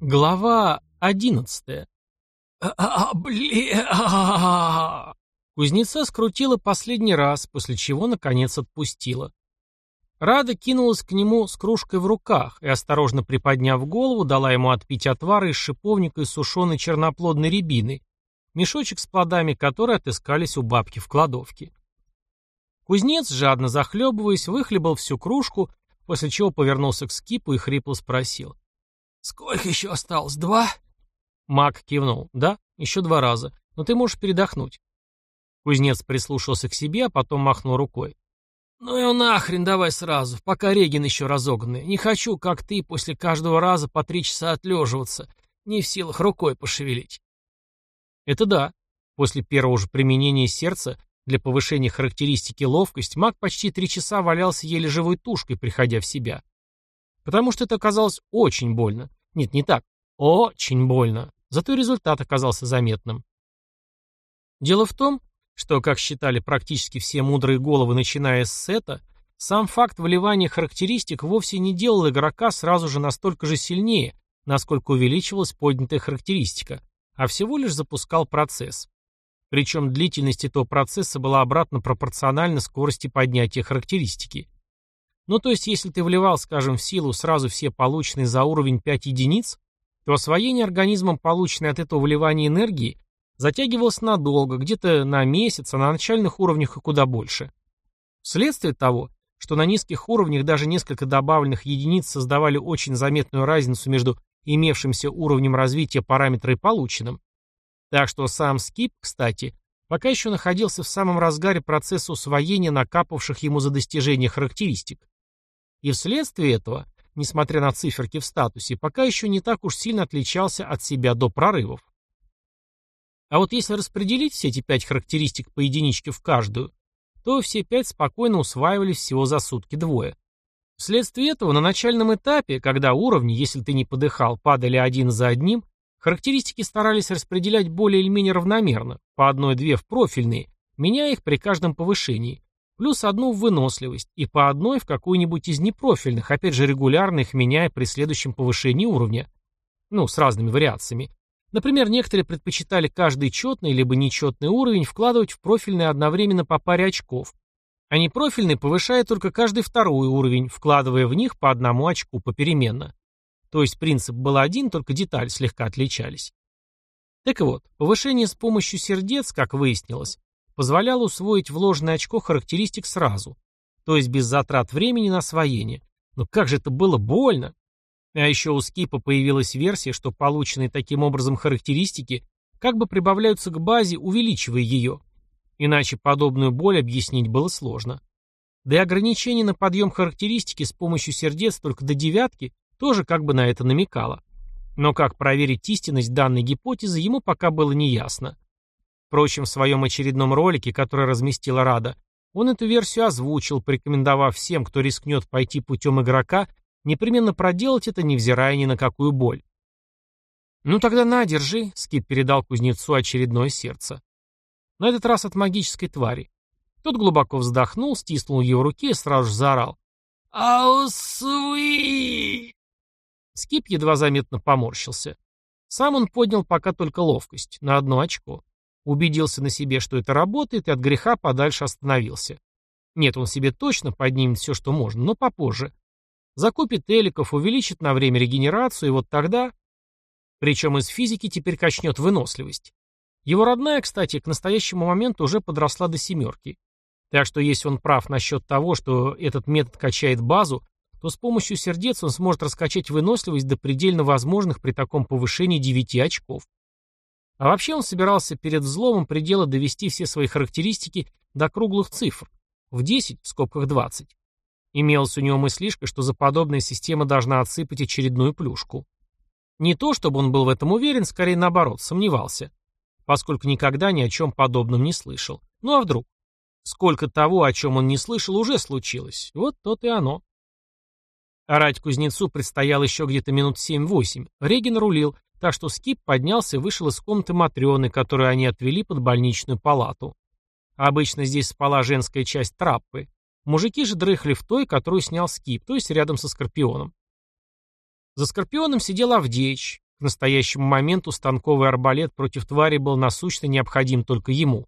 Глава одиннадцатая. а бля Кузнеца скрутила последний раз, после чего, наконец, отпустила. Рада кинулась к нему с кружкой в руках и, осторожно приподняв голову, дала ему отпить отвара из шиповника и сушеной черноплодной рябины, мешочек с плодами которой отыскались у бабки в кладовке. Кузнец, жадно захлебываясь, выхлебал всю кружку, после чего повернулся к скипу и хрипло спросил. «Сколько еще осталось? Два?» Мак кивнул. «Да, еще два раза. Но ты можешь передохнуть». Кузнец прислушался к себе, а потом махнул рукой. «Ну и нахрен давай сразу, пока Регин еще разогнанный. Не хочу, как ты, после каждого раза по три часа отлеживаться. Не в силах рукой пошевелить». Это да. После первого же применения сердца для повышения характеристики ловкость маг почти три часа валялся еле живой тушкой, приходя в себя. Потому что это оказалось очень больно. Нет, не так. Очень больно. Зато результат оказался заметным. Дело в том, что, как считали практически все мудрые головы, начиная с сета, сам факт вливания характеристик вовсе не делал игрока сразу же настолько же сильнее, насколько увеличивалась поднятая характеристика, а всего лишь запускал процесс. Причем длительность этого процесса была обратно пропорциональна скорости поднятия характеристики. Ну то есть, если ты вливал, скажем, в силу сразу все полученные за уровень 5 единиц, то освоение организмом полученной от этого вливания энергии затягивалось надолго, где-то на месяц, а на начальных уровнях и куда больше. Вследствие того, что на низких уровнях даже несколько добавленных единиц создавали очень заметную разницу между имевшимся уровнем развития параметра и полученным. Так что сам скип, кстати, пока еще находился в самом разгаре процесса усвоения накапавших ему за достижение характеристик. И вследствие этого, несмотря на циферки в статусе, пока еще не так уж сильно отличался от себя до прорывов. А вот если распределить все эти пять характеристик по единичке в каждую, то все пять спокойно усваивались всего за сутки двое. Вследствие этого на начальном этапе, когда уровни, если ты не подыхал, падали один за одним, характеристики старались распределять более или менее равномерно, по одной-две в профильные, меняя их при каждом повышении, плюс одну в выносливость и по одной в какую-нибудь из непрофильных, опять же регулярно их меняя при следующем повышении уровня. Ну, с разными вариациями. Например, некоторые предпочитали каждый четный либо нечетный уровень вкладывать в профильный одновременно по паре очков, а непрофильный повышая только каждый второй уровень, вкладывая в них по одному очку попеременно. То есть принцип был один, только детали слегка отличались. Так вот, повышение с помощью сердец, как выяснилось, позволяло усвоить вложенное очко характеристик сразу, то есть без затрат времени на освоение. Но как же это было больно! А еще у Скипа появилась версия, что полученные таким образом характеристики как бы прибавляются к базе, увеличивая ее. Иначе подобную боль объяснить было сложно. Да и ограничение на подъем характеристики с помощью сердец только до девятки тоже как бы на это намекало. Но как проверить истинность данной гипотезы ему пока было неясно. Впрочем, в своем очередном ролике, который разместила Рада, он эту версию озвучил, порекомендовав всем, кто рискнет пойти путем игрока, непременно проделать это, невзирая ни на какую боль. «Ну тогда на, держи», — Скип передал кузнецу очередное сердце. На этот раз от магической твари. Тот глубоко вздохнул, стиснул его руки и сразу же заорал. «Аусуи!» Скип едва заметно поморщился. Сам он поднял пока только ловкость, на одно очко. Убедился на себе, что это работает, и от греха подальше остановился. Нет, он себе точно поднимет все, что можно, но попозже. Закупит эликов, увеличит на время регенерацию, и вот тогда... Причем из физики теперь качнет выносливость. Его родная, кстати, к настоящему моменту уже подросла до семерки. Так что если он прав насчет того, что этот метод качает базу, то с помощью сердец он сможет раскачать выносливость до предельно возможных при таком повышении 9 очков. А вообще он собирался перед взломом предела довести все свои характеристики до круглых цифр, в 10, в скобках 20. Имелась у него мыслишка, что за подобная система должна отсыпать очередную плюшку. Не то, чтобы он был в этом уверен, скорее наоборот, сомневался, поскольку никогда ни о чем подобном не слышал. Ну а вдруг? Сколько того, о чем он не слышал, уже случилось. Вот то и оно. Орать кузнецу предстояло еще где-то минут 7-8. Реген рулил, так что Скип поднялся и вышел из комнаты Матрёны, которую они отвели под больничную палату. Обычно здесь спала женская часть траппы. Мужики же дрыхли в той, которую снял Скип, то есть рядом со Скорпионом. За Скорпионом сидел Авдеич. К настоящему моменту станковый арбалет против твари был насущно необходим только ему.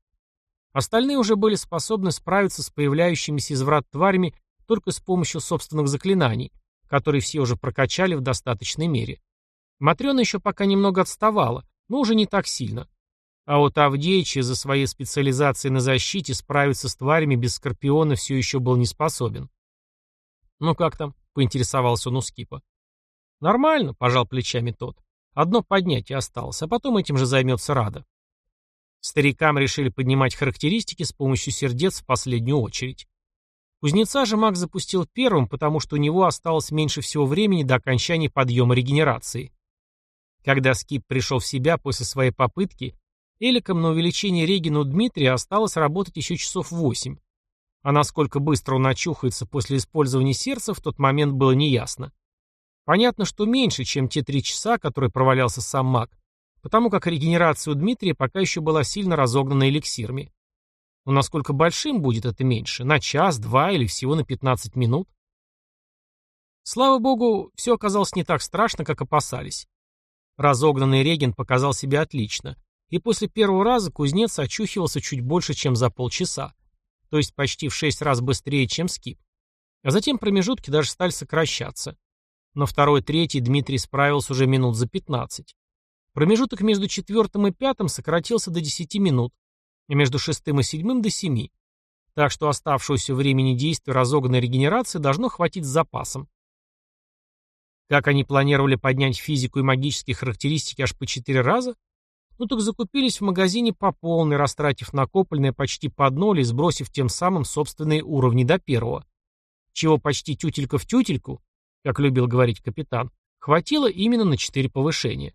Остальные уже были способны справиться с появляющимися из врат тварями только с помощью собственных заклинаний, которые все уже прокачали в достаточной мере. Матрена еще пока немного отставала, но уже не так сильно. А вот Авдеич из-за своей специализации на защите справиться с тварями без Скорпиона все еще был не способен. «Ну как там?» — поинтересовался он у Скипа. «Нормально», — пожал плечами тот. «Одно поднятие осталось, а потом этим же займется Рада». Старикам решили поднимать характеристики с помощью сердец в последнюю очередь. Кузнеца же маг запустил первым, потому что у него осталось меньше всего времени до окончания подъема регенерации. Когда Скип пришел в себя после своей попытки, Эликом на увеличение регена у Дмитрия осталось работать еще часов восемь. А насколько быстро он очухается после использования сердца, в тот момент было неясно. Понятно, что меньше, чем те три часа, которые провалялся сам маг, потому как регенерация у Дмитрия пока еще была сильно разогнана эликсирами. Но насколько большим будет это меньше? На час, два или всего на 15 минут? Слава богу, все оказалось не так страшно, как опасались. Разогнанный реген показал себя отлично, и после первого раза кузнец очухивался чуть больше, чем за полчаса, то есть почти в шесть раз быстрее, чем скип. А затем промежутки даже стали сокращаться. На второй, третий Дмитрий справился уже минут за 15. Промежуток между четвертым и пятым сократился до 10 минут, и между шестым и седьмым до 7. Так что оставшегося времени действия разогнанной регенерации должно хватить с запасом. Как они планировали поднять физику и магические характеристики аж по 4 раза? Ну так закупились в магазине по полной, растратив накопленное почти под ноль и сбросив тем самым собственные уровни до первого. Чего почти тютелька в тютельку, как любил говорить капитан, хватило именно на 4 повышения.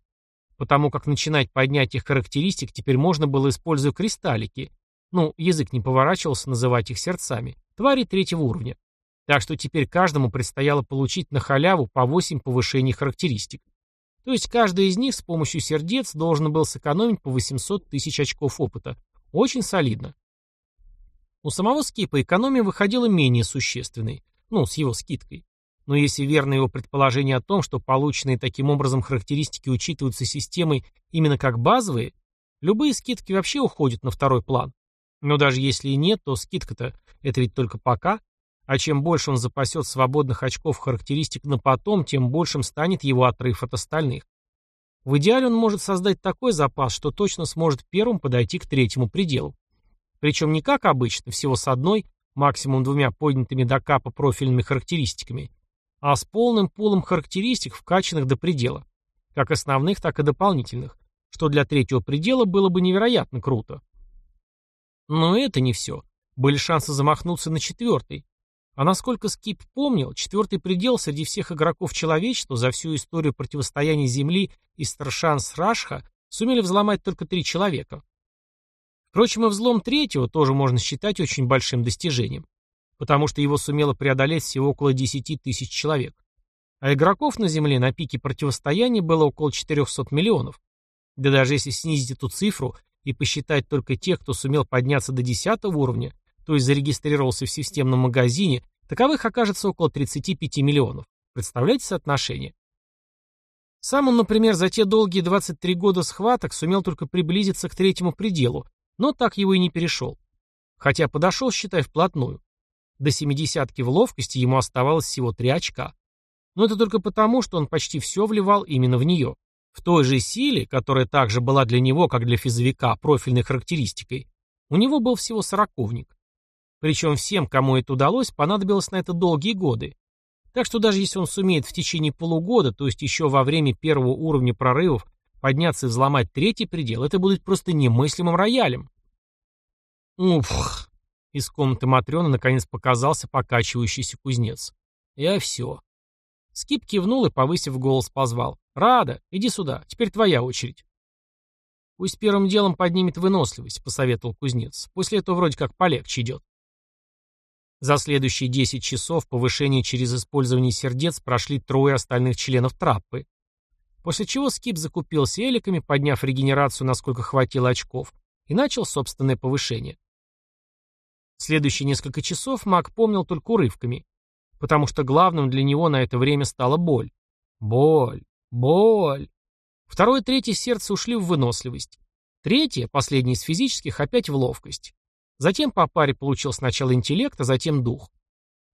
Потому как начинать поднятие характеристик теперь можно было, используя кристаллики. Ну, язык не поворачивался называть их сердцами. Твари третьего уровня. Так что теперь каждому предстояло получить на халяву по 8 повышений характеристик. То есть каждый из них с помощью сердец должен был сэкономить по 800 тысяч очков опыта. Очень солидно. У самого скипа экономия выходила менее существенной, ну, с его скидкой. Но если верно его предположение о том, что полученные таким образом характеристики учитываются системой именно как базовые, любые скидки вообще уходят на второй план. Но даже если и нет, то скидка-то это ведь только пока, а чем больше он запасет свободных очков характеристик на потом, тем большим станет его отрыв от остальных. В идеале он может создать такой запас, что точно сможет первым подойти к третьему пределу. Причем не как обычно, всего с одной, максимум двумя поднятыми до капа профильными характеристиками, а с полным пулом характеристик, вкачанных до предела, как основных, так и дополнительных, что для третьего предела было бы невероятно круто. Но это не все. Были шансы замахнуться на четвертый, а насколько Скип помнил, четвертый предел среди всех игроков человечества за всю историю противостояния Земли и Старшан с Рашха сумели взломать только три человека. Впрочем, и взлом третьего тоже можно считать очень большим достижением, потому что его сумело преодолеть всего около 10 тысяч человек. А игроков на Земле на пике противостояния было около 400 миллионов. Да даже если снизить эту цифру и посчитать только тех, кто сумел подняться до 10 уровня, то есть зарегистрировался в системном магазине, таковых окажется около 35 миллионов. Представляете соотношение? Сам он, например, за те долгие 23 года схваток сумел только приблизиться к третьему пределу, но так его и не перешел. Хотя подошел, считай, вплотную. До семидесятки в ловкости ему оставалось всего 3 очка. Но это только потому, что он почти все вливал именно в нее. В той же силе, которая также была для него, как для физовика, профильной характеристикой, у него был всего сороковник. Причем всем, кому это удалось, понадобилось на это долгие годы. Так что даже если он сумеет в течение полугода, то есть еще во время первого уровня прорывов, подняться и взломать третий предел, это будет просто немыслимым роялем. Уф! Из комнаты Матрёны наконец показался покачивающийся кузнец. Я все. Скип кивнул и, повысив голос, позвал. «Рада, иди сюда, теперь твоя очередь». «Пусть первым делом поднимет выносливость», — посоветовал кузнец. «После этого вроде как полегче идет». За следующие 10 часов повышение через использование сердец прошли трое остальных членов траппы. После чего Скип закупился эликами, подняв регенерацию, насколько хватило очков, и начал собственное повышение. Следующие несколько часов маг помнил только урывками, потому что главным для него на это время стала боль. Боль, боль. Второе и третье сердце ушли в выносливость. Третье, последнее из физических, опять в ловкость. Затем по паре получил сначала интеллект, а затем дух.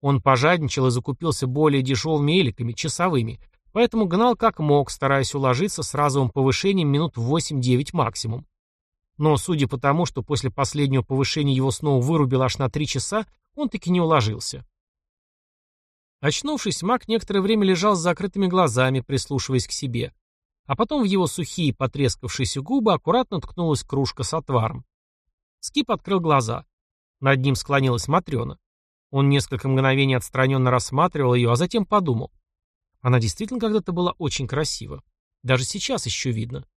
Он пожадничал и закупился более дешевыми эликами, часовыми, поэтому гнал как мог, стараясь уложиться с разовым повышением минут 8-9 максимум. Но, судя по тому, что после последнего повышения его снова вырубило аж на 3 часа, он таки не уложился. Очнувшись, маг некоторое время лежал с закрытыми глазами, прислушиваясь к себе. А потом в его сухие, потрескавшиеся губы аккуратно ткнулась кружка с отваром. Скип открыл глаза. Над ним склонилась Матрена. Он несколько мгновений отстраненно рассматривал ее, а затем подумал. Она действительно когда-то была очень красива. Даже сейчас еще видно.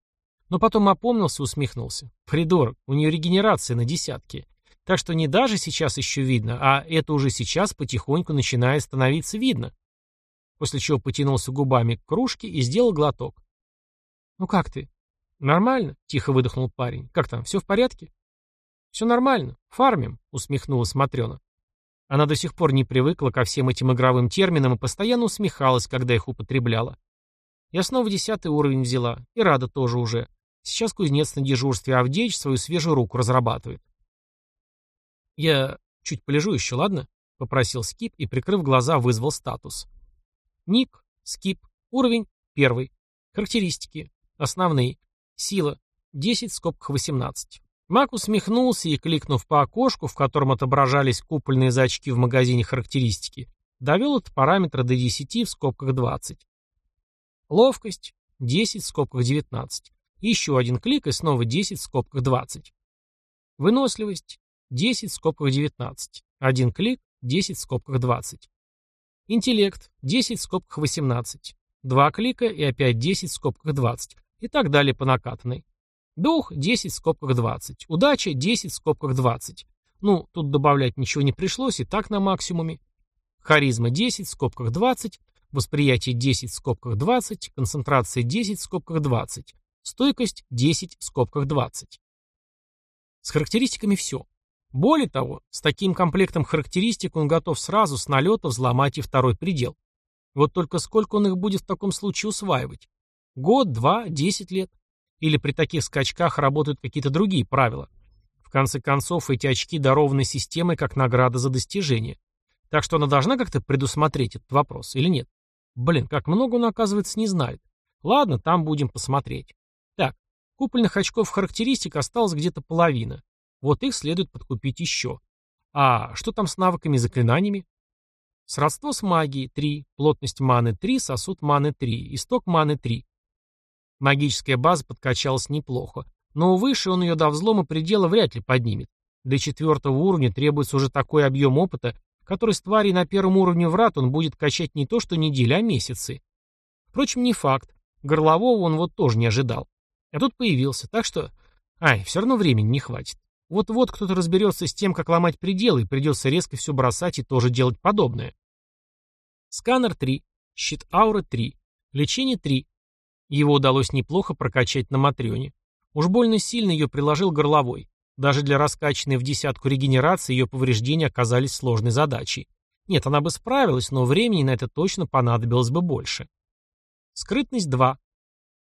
Но потом опомнился и усмехнулся. Придурок, у нее регенерация на десятки. Так что не даже сейчас еще видно, а это уже сейчас потихоньку начинает становиться видно. После чего потянулся губами к кружке и сделал глоток. «Ну как ты?» «Нормально», — тихо выдохнул парень. «Как там, все в порядке?» «Все нормально. Фармим», — усмехнулась Матрена. Она до сих пор не привыкла ко всем этим игровым терминам и постоянно усмехалась, когда их употребляла. Я снова десятый уровень взяла, и рада тоже уже. Сейчас кузнец на дежурстве, а Авдеич свою свежую руку разрабатывает. «Я чуть полежу еще, ладно?» — попросил Скип и, прикрыв глаза, вызвал статус. Ник, Скип, уровень, первый. Характеристики, основные. Сила, 10 в скобках 18. Мак усмехнулся и, кликнув по окошку, в котором отображались купольные зачки в магазине характеристики, довел этот параметр до 10 в скобках 20. Ловкость, 10 в скобках 19. Еще один клик и снова 10 в скобках 20. Выносливость, 10 в скобках 19. Один клик, 10 в скобках 20. Интеллект, 10 в скобках 18. Два клика и опять 10 в скобках 20. И так далее по накатанной. Дух, 10 в скобках 20. Удача, 10 в скобках 20. Ну, тут добавлять ничего не пришлось, и так на максимуме. Харизма 10 в скобках 20. Восприятие 10 в скобках 20. Концентрация 10 в скобках 20. Стойкость 10 в скобках 20. С характеристиками все. Более того, с таким комплектом характеристик он готов сразу с налета взломать и второй предел. Вот только сколько он их будет в таком случае усваивать? Год, два, десять лет? Или при таких скачках работают какие-то другие правила? В конце концов, эти очки дарованы системой как награда за достижение. Так что она должна как-то предусмотреть этот вопрос или нет? Блин, как много он, оказывается, не знает. Ладно, там будем посмотреть. Так, купольных очков характеристик осталось где-то половина. Вот их следует подкупить еще. А что там с навыками и заклинаниями? Сродство с магией 3, плотность маны 3, сосуд маны 3, исток маны 3. Магическая база подкачалась неплохо, но выше он ее до взлома предела вряд ли поднимет. Для четвертого уровня требуется уже такой объем опыта, который с тварей на первом уровне врат он будет качать не то что недели, а месяцы. Впрочем, не факт. Горлового он вот тоже не ожидал. А тут появился, так что... Ай, все равно времени не хватит. Вот-вот кто-то разберется с тем, как ломать пределы, и придется резко все бросать и тоже делать подобное. Сканер 3, щит аура 3, лечение 3. Его удалось неплохо прокачать на Матрёне. Уж больно сильно ее приложил горловой. Даже для раскачанной в десятку регенерации ее повреждения оказались сложной задачей. Нет, она бы справилась, но времени на это точно понадобилось бы больше. Скрытность 2.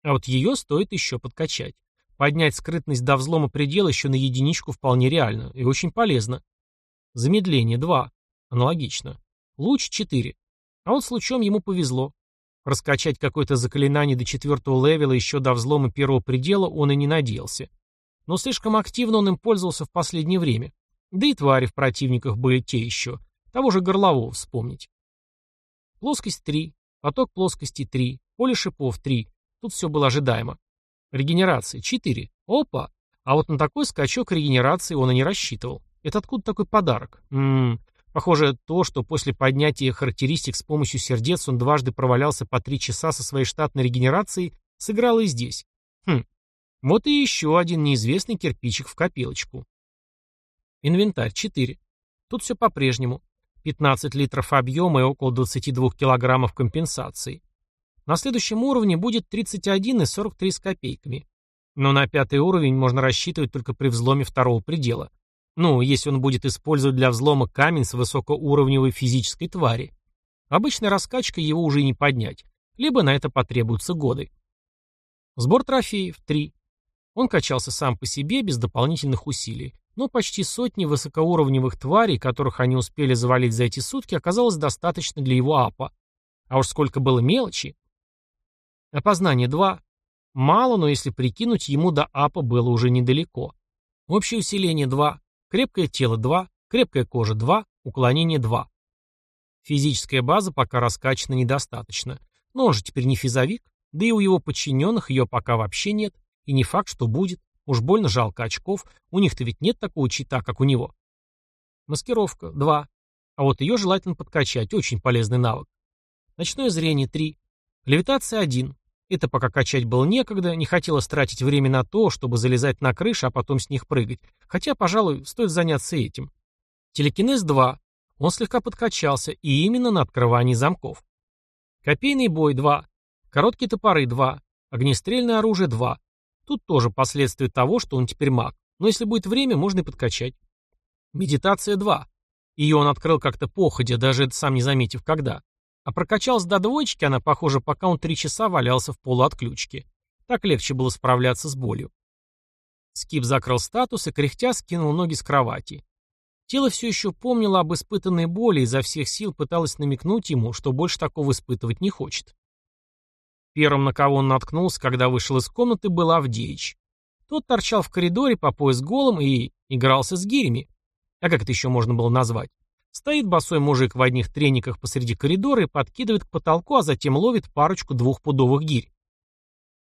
А вот ее стоит еще подкачать. Поднять скрытность до взлома предела еще на единичку вполне реально и очень полезно. Замедление 2. Аналогично. Луч 4. А вот с лучом ему повезло. Раскачать какое-то заклинание до четвертого левела еще до взлома первого предела он и не надеялся. Но слишком активно он им пользовался в последнее время. Да и твари в противниках были те еще. Того же горлового вспомнить. Плоскость 3. Поток плоскости 3. Поле шипов 3. Тут все было ожидаемо. Регенерация 4. Опа! А вот на такой скачок регенерации он и не рассчитывал. Это откуда такой подарок? Ммм, похоже, то, что после поднятия характеристик с помощью сердец он дважды провалялся по 3 часа со своей штатной регенерацией, сыграло и здесь. Хм, вот и еще один неизвестный кирпичик в копилочку. Инвентарь 4. Тут все по-прежнему. 15 литров объема и около 22 килограммов компенсации. На следующем уровне будет 31 и 43 с копейками. Но на пятый уровень можно рассчитывать только при взломе второго предела. Ну, если он будет использовать для взлома камень с высокоуровневой физической твари. Обычной раскачкой его уже и не поднять, либо на это потребуются годы. Сбор трофеев – 3. Он качался сам по себе, без дополнительных усилий. Но почти сотни высокоуровневых тварей, которых они успели завалить за эти сутки, оказалось достаточно для его апа. А уж сколько было мелочи. Опознание 2. Мало, но если прикинуть, ему до апа было уже недалеко. Общее усиление 2. Крепкое тело 2. Крепкая кожа 2. Уклонение 2. Физическая база пока раскачана недостаточно. Но он же теперь не физовик, да и у его подчиненных ее пока вообще нет, и не факт, что будет. Уж больно жалко очков, у них-то ведь нет такого чита, как у него. Маскировка – 2. А вот ее желательно подкачать, очень полезный навык. Ночное зрение – 3. Левитация – 1. Это пока качать было некогда, не хотелось тратить время на то, чтобы залезать на крыши, а потом с них прыгать. Хотя, пожалуй, стоит заняться этим. Телекинез 2. Он слегка подкачался, и именно на открывании замков. Копейный бой 2. Короткие топоры 2. Огнестрельное оружие 2. Тут тоже последствия того, что он теперь маг. Но если будет время, можно и подкачать. Медитация 2. Ее он открыл как-то походя, даже сам не заметив когда. А прокачалась до двоечки она, похоже, пока он три часа валялся в полуотключке. Так легче было справляться с болью. Скип закрыл статус и, кряхтя, скинул ноги с кровати. Тело все еще помнило об испытанной боли и изо всех сил пыталось намекнуть ему, что больше такого испытывать не хочет. Первым, на кого он наткнулся, когда вышел из комнаты, был Авдеич. Тот торчал в коридоре по пояс голым и игрался с гирями. А как это еще можно было назвать? Стоит босой мужик в одних трениках посреди коридора и подкидывает к потолку, а затем ловит парочку двухпудовых гирь.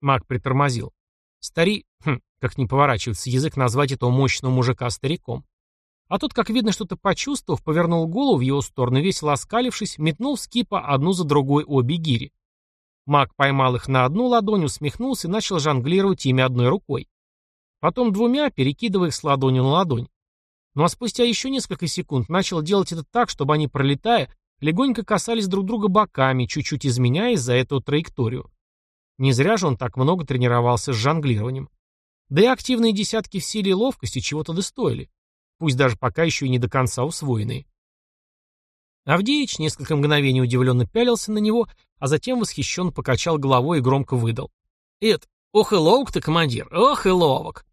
Маг притормозил. Стари... Хм, как не поворачивается язык назвать этого мощного мужика стариком. А тот, как видно, что-то почувствовав, повернул голову в его сторону, весело оскалившись, метнул в скипа одну за другой обе гири. Маг поймал их на одну ладонь, усмехнулся и начал жонглировать ими одной рукой. Потом двумя, перекидывая их с ладони на ладонь. Ну а спустя еще несколько секунд начал делать это так, чтобы они, пролетая, легонько касались друг друга боками, чуть-чуть изменяя из-за этого траекторию. Не зря же он так много тренировался с жонглированием. Да и активные десятки в силе и ловкости чего-то достоили. Пусть даже пока еще и не до конца усвоенные. Авдеич несколько мгновений удивленно пялился на него, а затем восхищенно покачал головой и громко выдал. «Эд, ох и ловок ты, командир, ох и ловок!»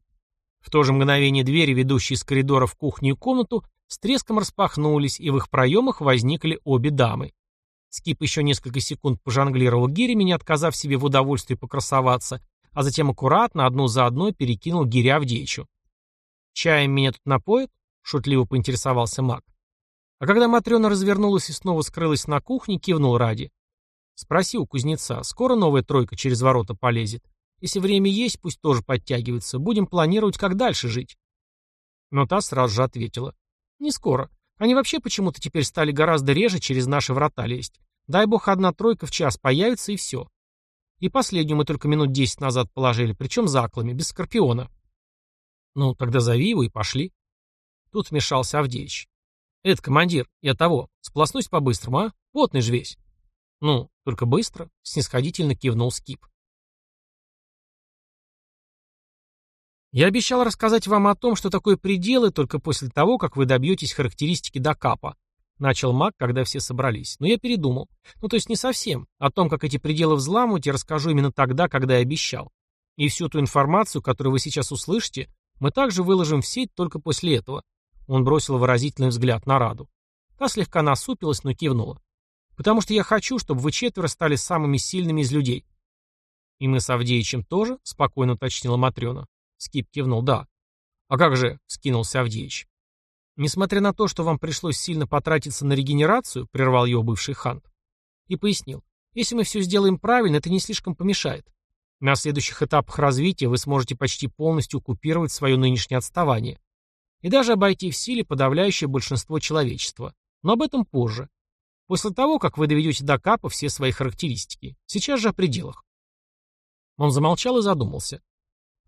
В то же мгновение двери, ведущие из коридора в кухню и комнату, с треском распахнулись, и в их проемах возникли обе дамы. Скип еще несколько секунд пожонглировал гирями, не отказав себе в удовольствии покрасоваться, а затем аккуратно, одну за одной, перекинул гиря Авдеичу. «Чаем меня тут напоят?» — шутливо поинтересовался маг. А когда Матрена развернулась и снова скрылась на кухне, кивнул ради. Спроси у кузнеца, скоро новая тройка через ворота полезет. Если время есть, пусть тоже подтягивается. Будем планировать, как дальше жить. Но та сразу же ответила. Не скоро. Они вообще почему-то теперь стали гораздо реже через наши врата лезть. Дай бог, одна тройка в час появится и все. И последнюю мы только минут десять назад положили, причем заклами, без скорпиона. Ну, тогда зови его и пошли. Тут вмешался Авдеич. «Это, командир, я того, сполоснусь по-быстрому, а? Потный же весь». «Ну, только быстро», — снисходительно кивнул Скип. Я обещал рассказать вам о том, что такое пределы, только после того, как вы добьетесь характеристики до капа. Начал маг, когда все собрались. Но я передумал. Ну, то есть не совсем. О том, как эти пределы взламывать, я расскажу именно тогда, когда я обещал. И всю ту информацию, которую вы сейчас услышите, мы также выложим в сеть только после этого. Он бросил выразительный взгляд на Раду. Та слегка насупилась, но кивнула. «Потому что я хочу, чтобы вы четверо стали самыми сильными из людей». «И мы с Авдеичем тоже?» — спокойно уточнила Матрена. Скип кивнул «да». «А как же?» — скинулся Авдеич. «Несмотря на то, что вам пришлось сильно потратиться на регенерацию», — прервал его бывший хант. И пояснил. «Если мы все сделаем правильно, это не слишком помешает. На следующих этапах развития вы сможете почти полностью купировать свое нынешнее отставание и даже обойти в силе подавляющее большинство человечества. Но об этом позже. После того, как вы доведете до капа все свои характеристики. Сейчас же о пределах. Он замолчал и задумался.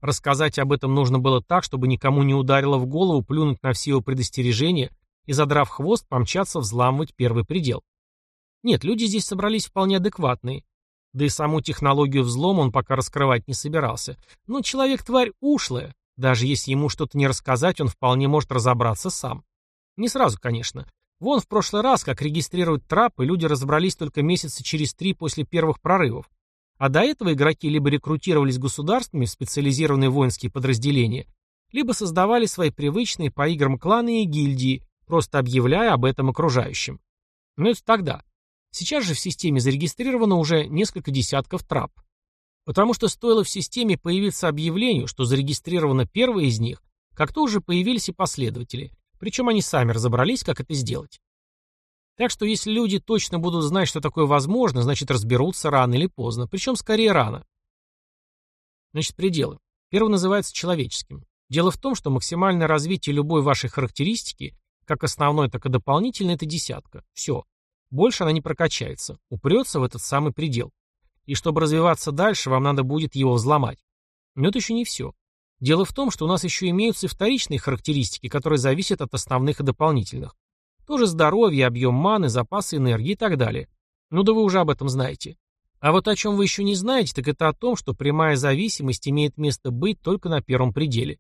Рассказать об этом нужно было так, чтобы никому не ударило в голову плюнуть на все его предостережения и, задрав хвост, помчаться взламывать первый предел. Нет, люди здесь собрались вполне адекватные. Да и саму технологию взлома он пока раскрывать не собирался. Но человек-тварь ушлая, даже если ему что-то не рассказать, он вполне может разобраться сам. Не сразу, конечно. Вон в прошлый раз, как регистрировать трапы, люди разобрались только месяца через три после первых прорывов. А до этого игроки либо рекрутировались государствами в специализированные воинские подразделения, либо создавали свои привычные по играм кланы и гильдии, просто объявляя об этом окружающим. Но это тогда. Сейчас же в системе зарегистрировано уже несколько десятков трап. Потому что стоило в системе появиться объявлению, что зарегистрировано первое из них, как то уже появились и последователи, причем они сами разобрались, как это сделать. Так что если люди точно будут знать, что такое возможно, значит разберутся рано или поздно, причем скорее рано. Значит, пределы. Первый называется человеческим. Дело в том, что максимальное развитие любой вашей характеристики, как основной, так и дополнительной, это десятка. Все. Больше она не прокачается. Упрется в этот самый предел. И чтобы развиваться дальше, вам надо будет его взломать. Но это еще не все. Дело в том, что у нас еще имеются и вторичные характеристики, которые зависят от основных и дополнительных. Тоже здоровье, объем маны, запасы энергии и так далее. Ну да вы уже об этом знаете. А вот о чем вы еще не знаете, так это о том, что прямая зависимость имеет место быть только на первом пределе.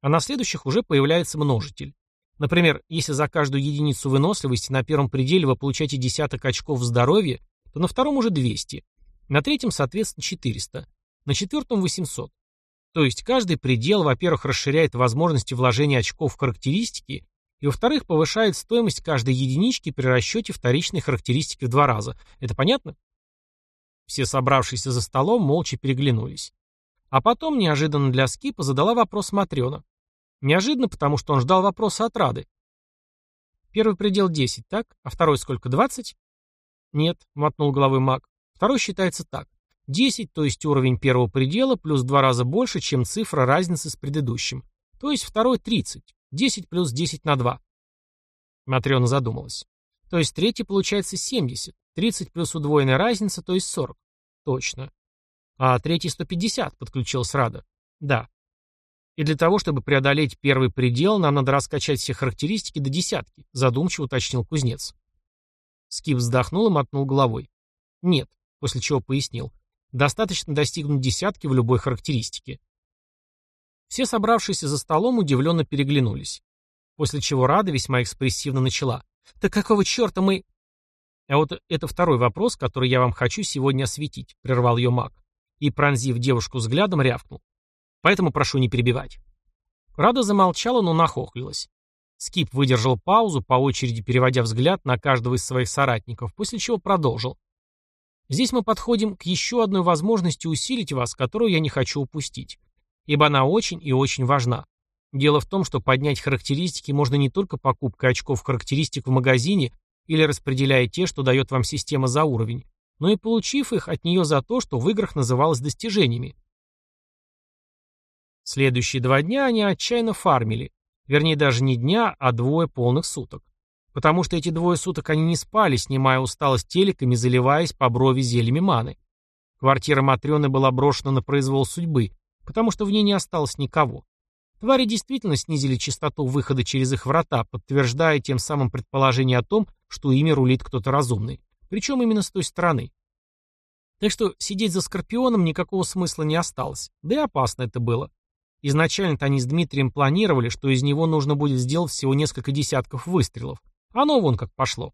А на следующих уже появляется множитель. Например, если за каждую единицу выносливости на первом пределе вы получаете десяток очков здоровья, то на втором уже 200. На третьем, соответственно, 400. На четвертом 800. То есть каждый предел, во-первых, расширяет возможности вложения очков в характеристики, и, во-вторых, повышает стоимость каждой единички при расчете вторичной характеристики в два раза. Это понятно? Все собравшиеся за столом молча переглянулись. А потом, неожиданно для Скипа, задала вопрос Матрена. Неожиданно, потому что он ждал вопроса от Рады. Первый предел 10, так? А второй сколько, 20? Нет, мотнул головой маг. Второй считается так. 10, то есть уровень первого предела, плюс два раза больше, чем цифра разницы с предыдущим. То есть второй 30. 10 плюс 10 на 2. Матрена задумалась. То есть третий получается 70. 30 плюс удвоенная разница, то есть 40. Точно. А третий 150, подключилась Рада. Да. И для того, чтобы преодолеть первый предел, нам надо раскачать все характеристики до десятки, задумчиво уточнил кузнец. Скип вздохнул и мотнул головой. Нет, после чего пояснил. Достаточно достигнуть десятки в любой характеристике. Все собравшиеся за столом удивленно переглянулись. После чего Рада весьма экспрессивно начала. «Так какого черта мы...» «А вот это второй вопрос, который я вам хочу сегодня осветить», — прервал ее маг. И, пронзив девушку взглядом, рявкнул. «Поэтому прошу не перебивать». Рада замолчала, но нахохлилась. Скип выдержал паузу, по очереди переводя взгляд на каждого из своих соратников, после чего продолжил. Здесь мы подходим к еще одной возможности усилить вас, которую я не хочу упустить. Ибо она очень и очень важна. Дело в том, что поднять характеристики можно не только покупкой очков характеристик в магазине или распределяя те, что дает вам система за уровень, но и получив их от нее за то, что в играх называлось достижениями. Следующие два дня они отчаянно фармили. Вернее, даже не дня, а двое полных суток. Потому что эти двое суток они не спали, снимая усталость телеками, заливаясь по брови зельями маны. Квартира Матрёны была брошена на произвол судьбы, потому что в ней не осталось никого. Твари действительно снизили частоту выхода через их врата, подтверждая тем самым предположение о том, что ими рулит кто-то разумный. Причем именно с той стороны. Так что сидеть за Скорпионом никакого смысла не осталось. Да и опасно это было. Изначально-то они с Дмитрием планировали, что из него нужно будет сделать всего несколько десятков выстрелов. Оно вон как пошло.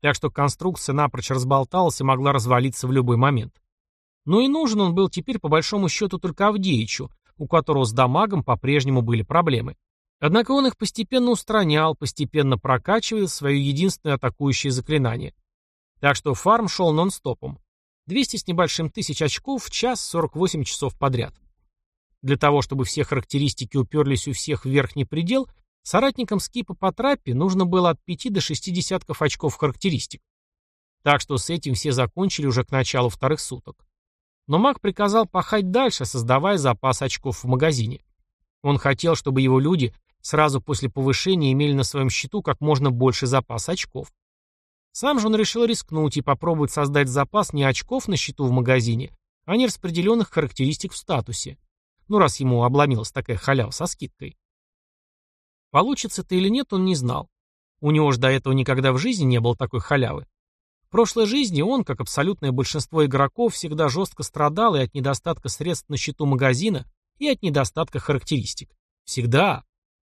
Так что конструкция напрочь разболталась и могла развалиться в любой момент. Но и нужен он был теперь по большому счету только Авдеичу, у которого с дамагом по-прежнему были проблемы. Однако он их постепенно устранял, постепенно прокачивая свое единственное атакующее заклинание. Так что фарм шел нон-стопом. 200 с небольшим тысяч очков в час 48 часов подряд. Для того, чтобы все характеристики уперлись у всех в верхний предел, Соратникам скипа по траппе нужно было от 5 до 6 десятков очков характеристик. Так что с этим все закончили уже к началу вторых суток. Но маг приказал пахать дальше, создавая запас очков в магазине. Он хотел, чтобы его люди сразу после повышения имели на своем счету как можно больше запас очков. Сам же он решил рискнуть и попробовать создать запас не очков на счету в магазине, а не распределенных характеристик в статусе. Ну, раз ему обломилась такая халява со скидкой. Получится это или нет, он не знал. У него же до этого никогда в жизни не было такой халявы. В прошлой жизни он, как абсолютное большинство игроков, всегда жестко страдал и от недостатка средств на счету магазина, и от недостатка характеристик. Всегда.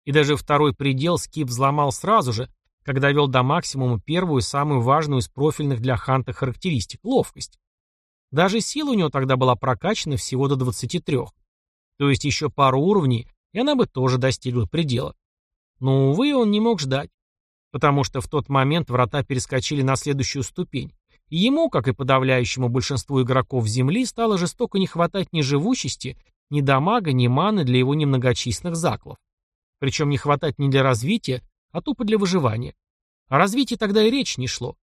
И даже второй предел Скип взломал сразу же, когда вел до максимума первую самую важную из профильных для Ханта характеристик – ловкость. Даже сила у него тогда была прокачана всего до 23. То есть еще пару уровней, и она бы тоже достигла предела. Но, увы, он не мог ждать. Потому что в тот момент врата перескочили на следующую ступень, и ему, как и подавляющему большинству игроков Земли, стало жестоко не хватать ни живучести, ни дамага, ни маны для его немногочисленных заклов. Причем не хватать не для развития, а тупо для выживания. О развитии тогда и речь не шло.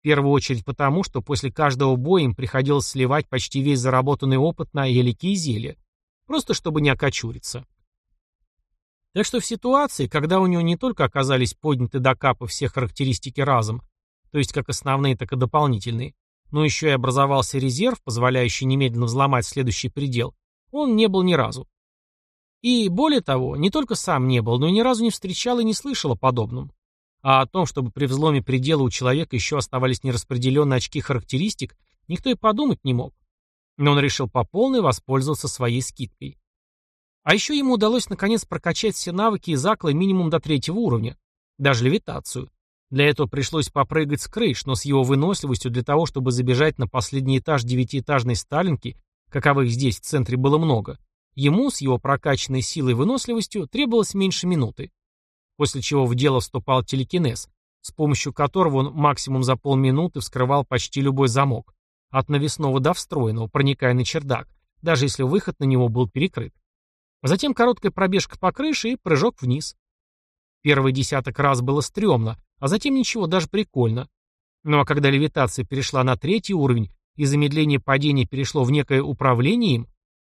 В первую очередь потому, что после каждого боя им приходилось сливать почти весь заработанный опыт на елики и зелья, просто чтобы не окочуриться. Так что в ситуации, когда у него не только оказались подняты до капа все характеристики разом, то есть как основные, так и дополнительные, но еще и образовался резерв, позволяющий немедленно взломать следующий предел, он не был ни разу. И, более того, не только сам не был, но и ни разу не встречал и не слышал о подобном. А о том, чтобы при взломе предела у человека еще оставались нераспределенные очки характеристик, никто и подумать не мог. Но он решил по полной воспользоваться своей скидкой. А еще ему удалось наконец прокачать все навыки и заклы минимум до третьего уровня, даже левитацию. Для этого пришлось попрыгать с крыш, но с его выносливостью для того, чтобы забежать на последний этаж девятиэтажной Сталинки, каковых здесь в центре было много, ему с его прокачанной силой и выносливостью требовалось меньше минуты. После чего в дело вступал телекинез, с помощью которого он максимум за полминуты вскрывал почти любой замок, от навесного до встроенного, проникая на чердак, даже если выход на него был перекрыт. Затем короткая пробежка по крыше и прыжок вниз. Первый десяток раз было стрёмно, а затем ничего, даже прикольно. Ну а когда левитация перешла на третий уровень и замедление падения перешло в некое управление им,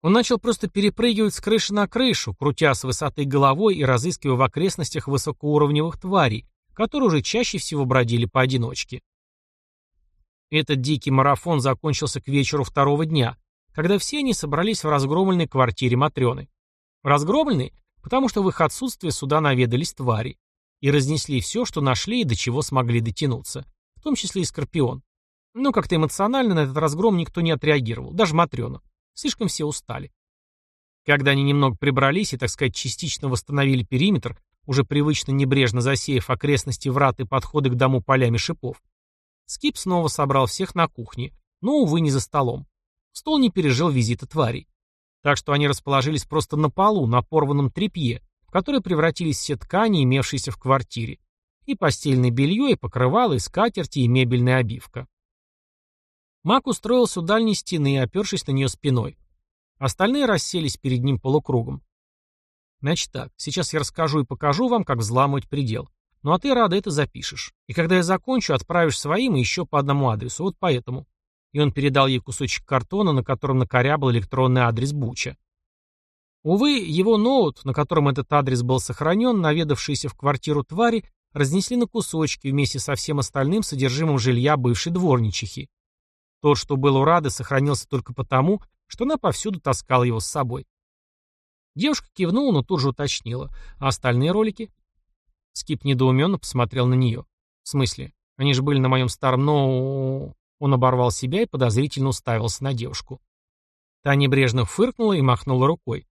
он начал просто перепрыгивать с крыши на крышу, крутя с высоты головой и разыскивая в окрестностях высокоуровневых тварей, которые уже чаще всего бродили поодиночке. Этот дикий марафон закончился к вечеру второго дня, когда все они собрались в разгромленной квартире Матрёны. Разгромленный, потому что в их отсутствие сюда наведались твари и разнесли все, что нашли и до чего смогли дотянуться, в том числе и Скорпион. Но как-то эмоционально на этот разгром никто не отреагировал, даже Матрена. Слишком все устали. Когда они немного прибрались и, так сказать, частично восстановили периметр, уже привычно небрежно засеяв окрестности врат и подходы к дому полями шипов, Скип снова собрал всех на кухне, но, увы, не за столом. Стол не пережил визита тварей. Так что они расположились просто на полу, на порванном тряпье, в которое превратились все ткани, имевшиеся в квартире. И постельное белье, и покрывало, и скатерти, и мебельная обивка. Мак устроился у дальней стены, опершись на нее спиной. Остальные расселись перед ним полукругом. Значит так, сейчас я расскажу и покажу вам, как взламывать предел. Ну а ты, Рада, это запишешь. И когда я закончу, отправишь своим и еще по одному адресу. Вот поэтому и он передал ей кусочек картона, на котором накорябал электронный адрес Буча. Увы, его ноут, на котором этот адрес был сохранен, наведавшиеся в квартиру твари, разнесли на кусочки вместе со всем остальным содержимым жилья бывшей дворничихи. Тот, что был у Рады, сохранился только потому, что она повсюду таскала его с собой. Девушка кивнула, но тут же уточнила. А остальные ролики? Скип недоуменно посмотрел на нее. В смысле? Они же были на моем старом ноу... Он оборвал себя и подозрительно уставился на девушку. Та небрежно фыркнула и махнула рукой.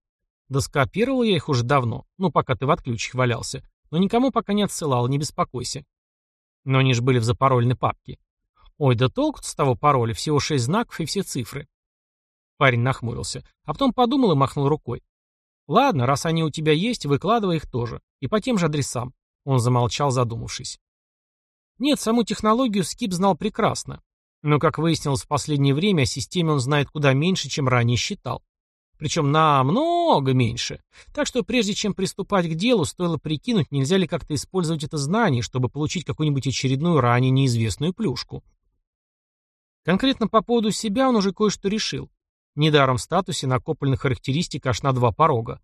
Да скопировал я их уже давно, ну, пока ты в отключах валялся. Но никому пока не отсылал, не беспокойся. Но они же были в запарольной папке. Ой, да толку с того пароля, всего шесть знаков и все цифры. Парень нахмурился, а потом подумал и махнул рукой. Ладно, раз они у тебя есть, выкладывай их тоже. И по тем же адресам. Он замолчал, задумавшись. Нет, саму технологию Скип знал прекрасно. Но, как выяснилось в последнее время, о системе он знает куда меньше, чем ранее считал. Причем намного меньше. Так что прежде чем приступать к делу, стоило прикинуть, нельзя ли как-то использовать это знание, чтобы получить какую-нибудь очередную ранее неизвестную плюшку. Конкретно по поводу себя он уже кое-что решил. Недаром в статусе накоплены характеристик аж на два порога.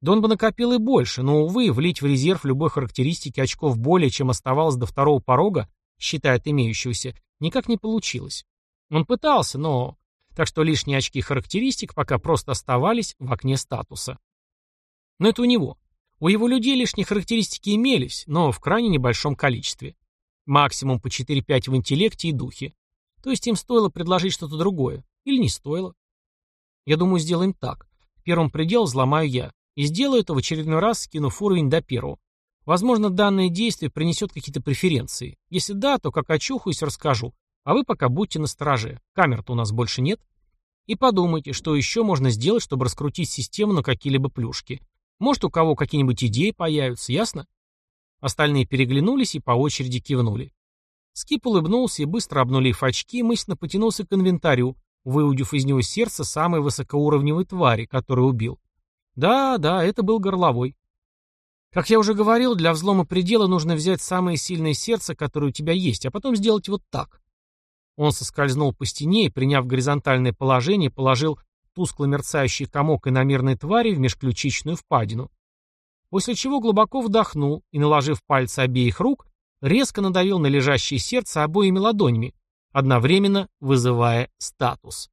Да он бы накопил и больше, но, увы, влить в резерв любой характеристики очков более, чем оставалось до второго порога, считает имеющегося, Никак не получилось. Он пытался, но... Так что лишние очки характеристик пока просто оставались в окне статуса. Но это у него. У его людей лишние характеристики имелись, но в крайне небольшом количестве. Максимум по 4-5 в интеллекте и духе. То есть им стоило предложить что-то другое. Или не стоило. Я думаю, сделаем так. Первым предел взломаю я. И сделаю это в очередной раз, скинув уровень до первого. Возможно, данное действие принесет какие-то преференции. Если да, то как очухаюсь, расскажу. А вы пока будьте страже. Камер-то у нас больше нет. И подумайте, что еще можно сделать, чтобы раскрутить систему на какие-либо плюшки. Может, у кого какие-нибудь идеи появятся, ясно? Остальные переглянулись и по очереди кивнули. Скип улыбнулся и, быстро обнулив очки, мысленно потянулся к инвентарю, выудив из него сердце самой высокоуровневой твари, которую убил. Да, да, это был горловой. Как я уже говорил, для взлома предела нужно взять самое сильное сердце, которое у тебя есть, а потом сделать вот так. Он соскользнул по стене и, приняв горизонтальное положение, положил тускло мерцающий комок иномерной твари в межключичную впадину. После чего глубоко вдохнул и, наложив пальцы обеих рук, резко надавил на лежащее сердце обоими ладонями, одновременно вызывая статус.